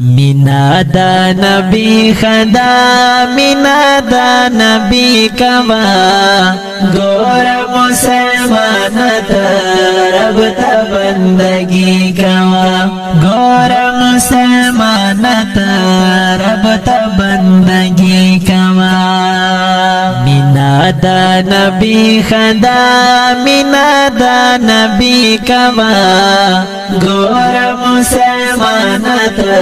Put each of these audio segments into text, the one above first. مینا دا نبی خدا مینا دا نبی کوا گور مسلمان رب تا بندگی کوا گور مسلمان رب تا بندگی دا نبی خدا مینا دا نبی کوا گور مسلمان تا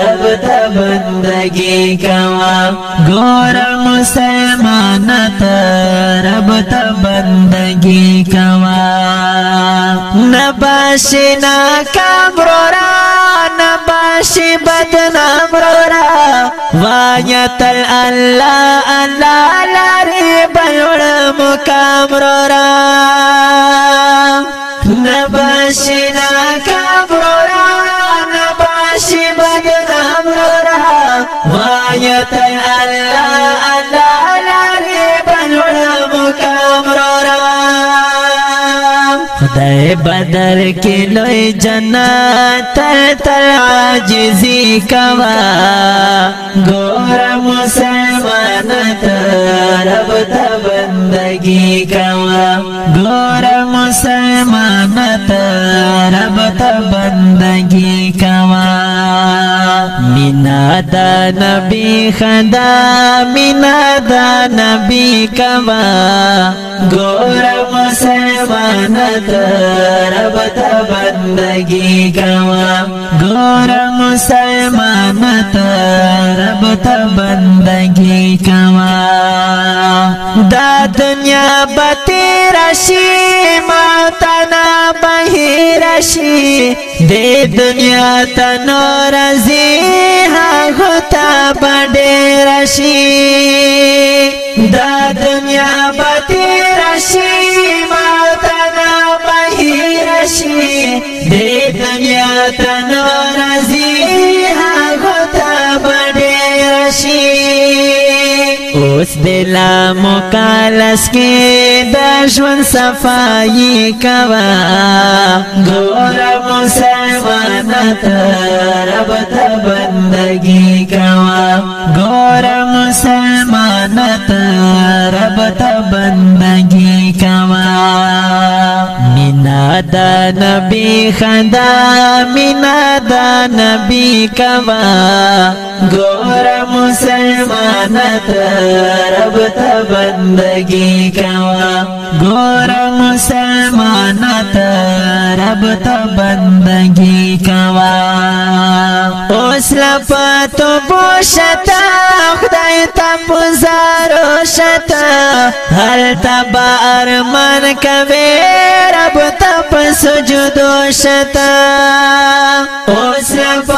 رب تا بندگی کوا گور مسلمان تا رب تا بندگی کوا نباشنا کبرو شي بدنام را وانیا تل الله الله لاري بلور مقام را نباشي ناکام را نباشي بدنام را وانیا تل الله دے بدر کے تر عاجزی کوا گور مسلمان سمانت رب دندگی کوا گور مسمانت رب دندگی کوا مینا نبی خدا مینا نبی کوا گور امانت رب ته بندگی کوا ګور مسلمانت رب ته بندگی کوا دا دنیا بتی رشی موتنا بهی رشی دی دنیا تنو رزی ها غطا بڑی رشی نو رازی هغه ته بډیر شي اوس دل مکالس کې د ژوند صفائی کوا ګور مسلمان ته رب ته بندگی کوا ګور مسلمان ته رب ته بندگی کوا دا نبی خدا مینا دا نبی کوا ګور مسلمان رب تا بندگی کوا ګور مسلمان رب تا بندگی کوا اوس تو بوشتا خدای تا پزارو شتا تا بار من کوي رب ته سجدو شتا او صرف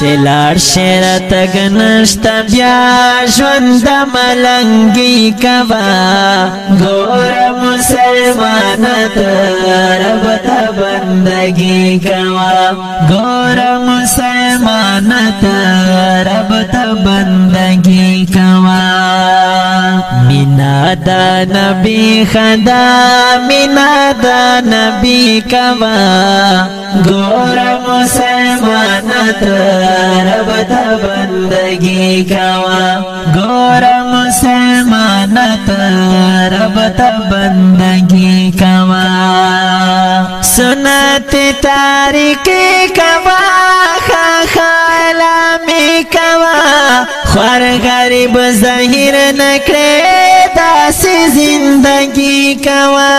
چلار شیر تگنشتا بیا ژوند ملنگی کوا گور مسلمان رب تا بندگی کوا گور مسلمان رب تا بندگی کوا مینا د نبی خدا مینا د نبی کوا ګور مسلمان تر رب د بندگی کوا ګور مسلمان تر غریب ظاهر نکړې داسې زندگی کوا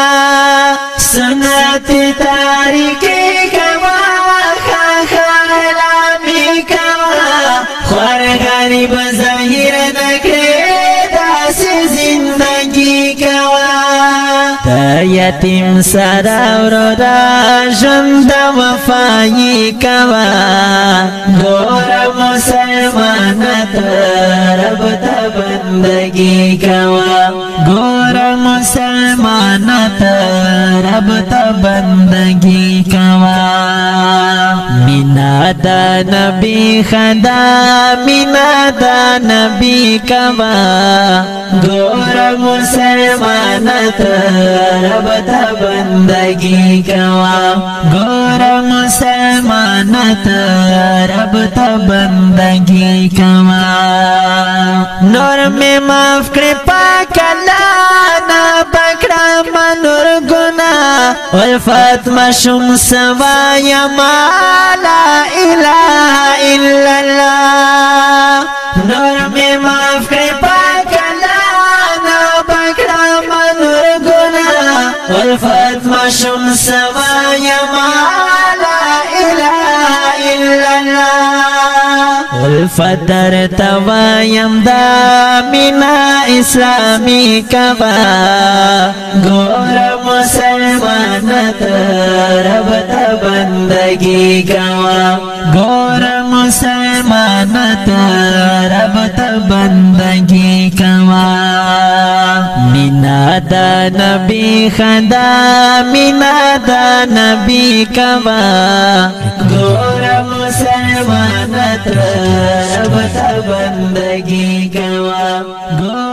سنت تاریکی کوا خاخلامی کوا خور غریب ظاهر نکړې داسې زندگی کوا د یتیم سره وردا ژوند وفای کوا دور رب ته بندگی کوا ګور مسلمان رب تا بندگی کوا مینا دا نبی خدا مینا دا نبی کوا گور مسلمان تا رب تا بندگی کوا گور مسلمان تا رب تا بندگی کوا نور میں معاف کرے وای فاطمه شمس ما یا ما لا اله الا الله زلفت در توایم دا مینا اسلامی کبا گور مسلمان رب تا بندگی کوا گور مسلمان رب تا بندگی کوا مینا دا نبی خدا مینا دا نبی کوا گور مسلمان تر بس بندگی کوا